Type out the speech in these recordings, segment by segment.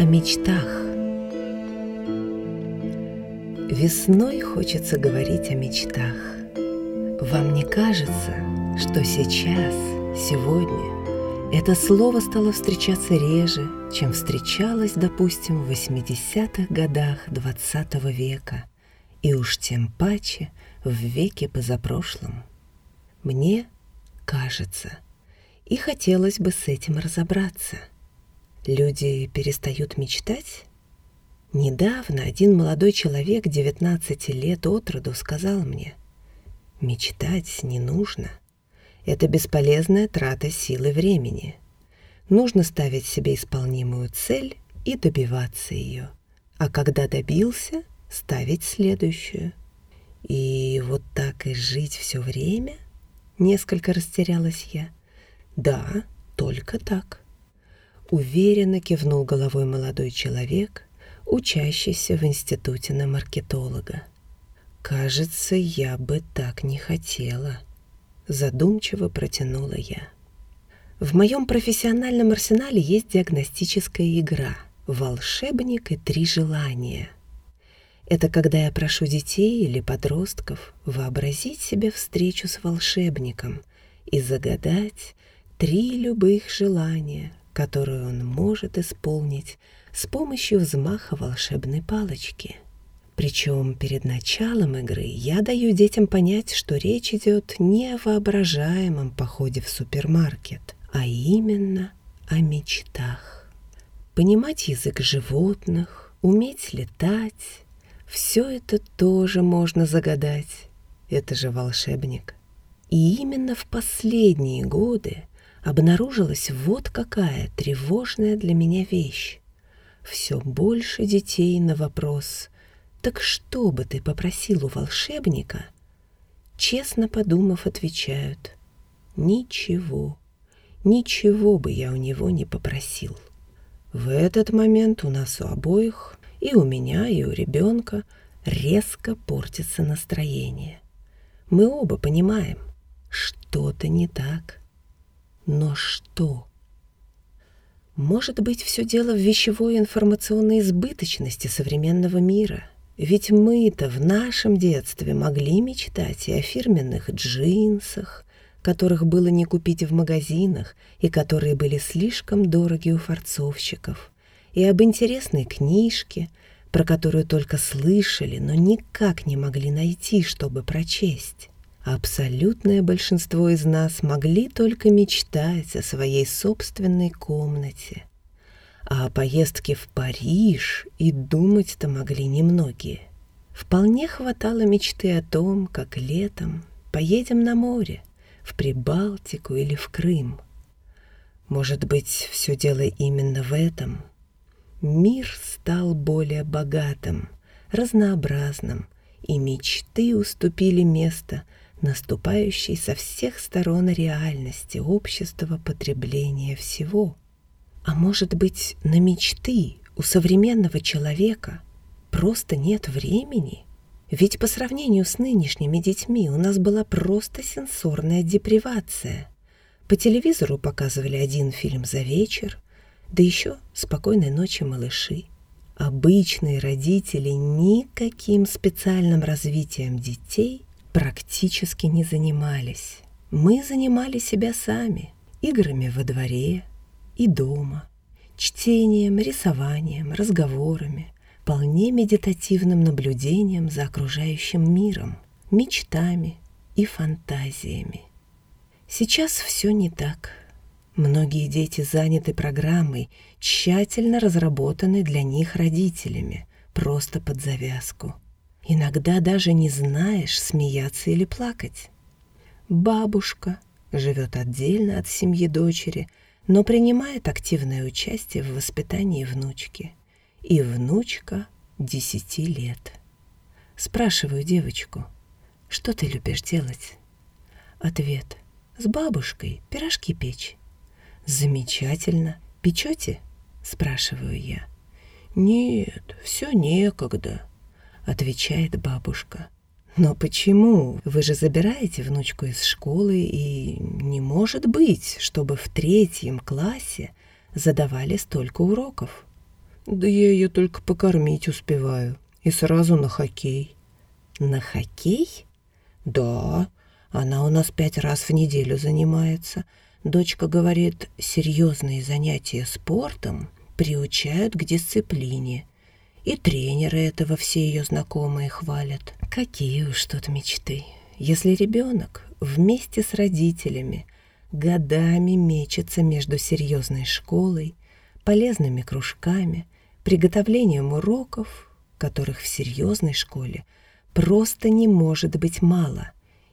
о мечтах. Весной хочется говорить о мечтах. Вам не кажется, что сейчас, сегодня, это слово стало встречаться реже, чем встречалось, допустим, в 80-х годах 20 -го века, и уж тем паче в веке позапрошлом? Мне кажется, и хотелось бы с этим разобраться – Люди перестают мечтать? Недавно один молодой человек 19 лет от роду сказал мне, «Мечтать не нужно. Это бесполезная трата силы времени. Нужно ставить себе исполнимую цель и добиваться ее. А когда добился, ставить следующую. И вот так и жить все время? Несколько растерялась я. Да, только так. Уверенно кивнул головой молодой человек, учащийся в институте на маркетолога. «Кажется, я бы так не хотела», — задумчиво протянула я. В моем профессиональном арсенале есть диагностическая игра «Волшебник и три желания». Это когда я прошу детей или подростков вообразить себе встречу с волшебником и загадать три любых желания, которую он может исполнить с помощью взмаха волшебной палочки. Причем перед началом игры я даю детям понять, что речь идет не о воображаемом походе в супермаркет, а именно о мечтах. Понимать язык животных, уметь летать — все это тоже можно загадать. Это же волшебник. И именно в последние годы обнаружилась вот какая тревожная для меня вещь. Все больше детей на вопрос «Так что бы ты попросил у волшебника?» Честно подумав, отвечают «Ничего, ничего бы я у него не попросил». В этот момент у нас у обоих, и у меня, и у ребенка, резко портится настроение. Мы оба понимаем, что-то не так. Но что? Может быть, все дело в вещевой информационной избыточности современного мира. Ведь мы-то в нашем детстве могли мечтать и о фирменных джинсах, которых было не купить в магазинах и которые были слишком дороги у форцовщиков, и об интересной книжке, про которую только слышали, но никак не могли найти, чтобы прочесть. Абсолютное большинство из нас могли только мечтать о своей собственной комнате. А о поездке в Париж и думать-то могли немногие. Вполне хватало мечты о том, как летом поедем на море, в Прибалтику или в Крым. Может быть, все дело именно в этом. Мир стал более богатым, разнообразным, и мечты уступили место – наступающей со всех сторон реальности общества потребления всего. А может быть, на мечты у современного человека просто нет времени? Ведь по сравнению с нынешними детьми у нас была просто сенсорная депривация. По телевизору показывали один фильм за вечер, да еще «Спокойной ночи, малыши». Обычные родители никаким специальным развитием детей практически не занимались. Мы занимали себя сами, играми во дворе и дома, чтением, рисованием, разговорами, вполне медитативным наблюдением за окружающим миром, мечтами и фантазиями. Сейчас все не так. Многие дети заняты программой, тщательно разработанной для них родителями, просто под завязку – Иногда даже не знаешь, смеяться или плакать. Бабушка живет отдельно от семьи дочери, но принимает активное участие в воспитании внучки. И внучка десяти лет. Спрашиваю девочку, что ты любишь делать? Ответ. С бабушкой пирожки печь. Замечательно. Печете? Спрашиваю я. Нет, все некогда отвечает бабушка. «Но почему? Вы же забираете внучку из школы, и не может быть, чтобы в третьем классе задавали столько уроков». Да я ее только покормить успеваю. И сразу на хоккей. На хоккей? Да, она у нас пять раз в неделю занимается. Дочка говорит, серьезные занятия спортом приучают к дисциплине. И тренеры этого все ее знакомые хвалят. Какие уж тут мечты. Если ребенок вместе с родителями годами мечется между серьезной школой, полезными кружками, приготовлением уроков, которых в серьезной школе просто не может быть мало,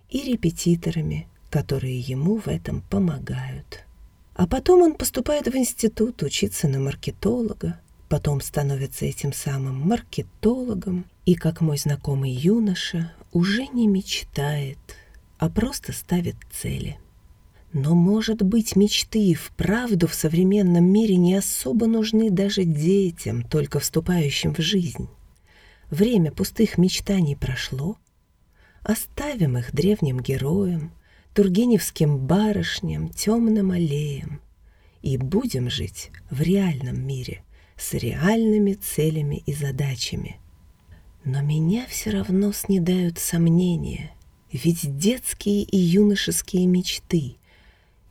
и репетиторами, которые ему в этом помогают. А потом он поступает в институт учиться на маркетолога, потом становится этим самым маркетологом и, как мой знакомый юноша, уже не мечтает, а просто ставит цели. Но, может быть, мечты и вправду в современном мире не особо нужны даже детям, только вступающим в жизнь. Время пустых мечтаний прошло. Оставим их древним героям, тургеневским барышням, темным аллеям и будем жить в реальном мире с реальными целями и задачами. Но меня все равно снедают сомнения, ведь детские и юношеские мечты —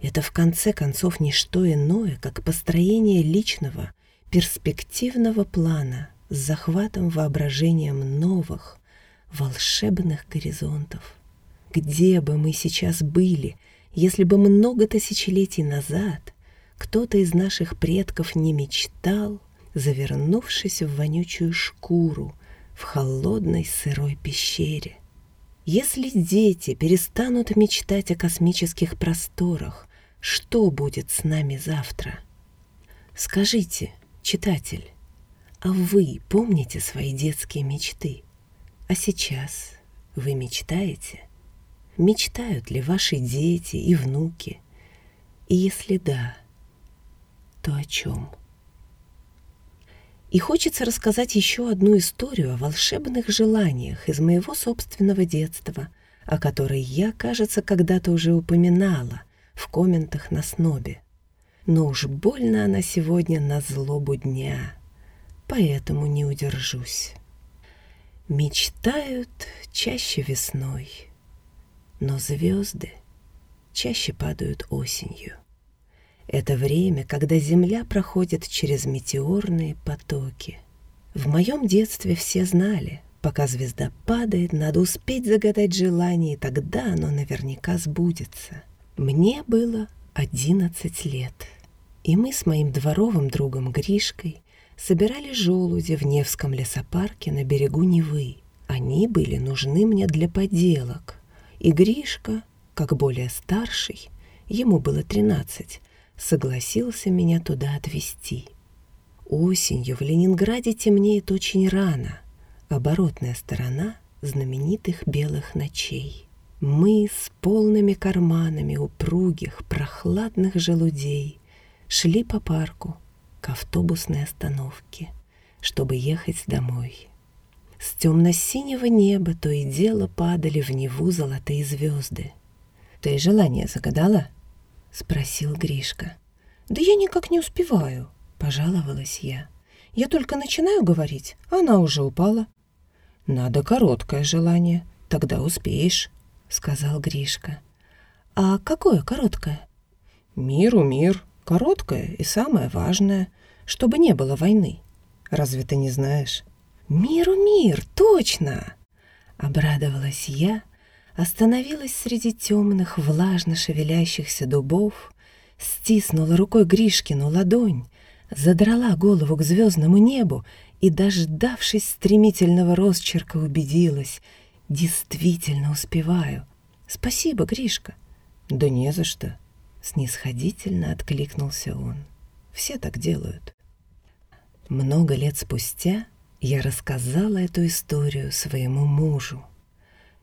это в конце концов не что иное, как построение личного, перспективного плана с захватом воображением новых, волшебных горизонтов. Где бы мы сейчас были, если бы много тысячелетий назад кто-то из наших предков не мечтал, завернувшись в вонючую шкуру в холодной сырой пещере? Если дети перестанут мечтать о космических просторах, что будет с нами завтра? Скажите, читатель, а вы помните свои детские мечты? А сейчас вы мечтаете? Мечтают ли ваши дети и внуки? И если да, то о чем? И хочется рассказать еще одну историю о волшебных желаниях из моего собственного детства, о которой я, кажется, когда-то уже упоминала в комментах на снобе. Но уж больно она сегодня на злобу дня, поэтому не удержусь. Мечтают чаще весной, но звезды чаще падают осенью. Это время, когда Земля проходит через метеорные потоки. В моем детстве все знали, пока звезда падает, надо успеть загадать желание, и тогда оно наверняка сбудется. Мне было одиннадцать лет, и мы с моим дворовым другом Гришкой собирали желуди в Невском лесопарке на берегу Невы. Они были нужны мне для поделок, и Гришка, как более старший, ему было тринадцать, согласился меня туда отвезти. Осенью в Ленинграде темнеет очень рано, оборотная сторона знаменитых белых ночей. Мы с полными карманами упругих, прохладных желудей шли по парку к автобусной остановке, чтобы ехать домой. С темно-синего неба то и дело падали в Неву золотые звезды. «Ты желание загадала?» — спросил Гришка. «Да я никак не успеваю», — пожаловалась я. «Я только начинаю говорить, а она уже упала». «Надо короткое желание, тогда успеешь», — сказал Гришка. «А какое короткое?» «Миру мир, короткое и самое важное, чтобы не было войны. Разве ты не знаешь?» «Миру мир, точно!» Обрадовалась я, — остановилась среди темных, влажно шевелящихся дубов, стиснула рукой Гришкину ладонь, задрала голову к звездному небу и, дождавшись стремительного росчерка, убедилась, действительно успеваю. «Спасибо, Гришка». «Да не за что», — снисходительно откликнулся он. «Все так делают». Много лет спустя я рассказала эту историю своему мужу.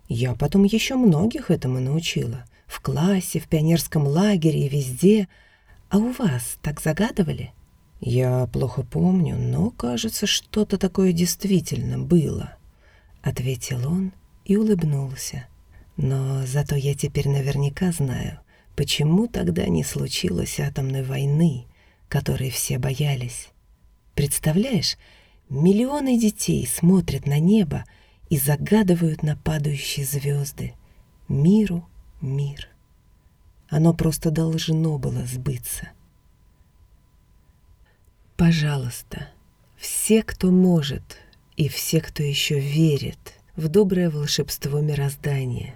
Я потом еще многих этому научила. В классе, в пионерском лагере и везде. А у вас так загадывали? Я плохо помню, но, кажется, что-то такое действительно было. Ответил он и улыбнулся. Но зато я теперь наверняка знаю, почему тогда не случилось атомной войны, которой все боялись. Представляешь, миллионы детей смотрят на небо и загадывают на падающие звезды. Миру мир. Оно просто должно было сбыться. Пожалуйста, все, кто может, и все, кто еще верит в доброе волшебство мироздания,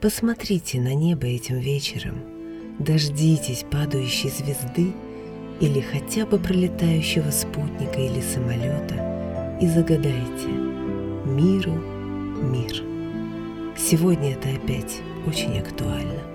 посмотрите на небо этим вечером, дождитесь падающей звезды или хотя бы пролетающего спутника или самолета и загадайте «Миру мир». Сегодня это опять очень актуально.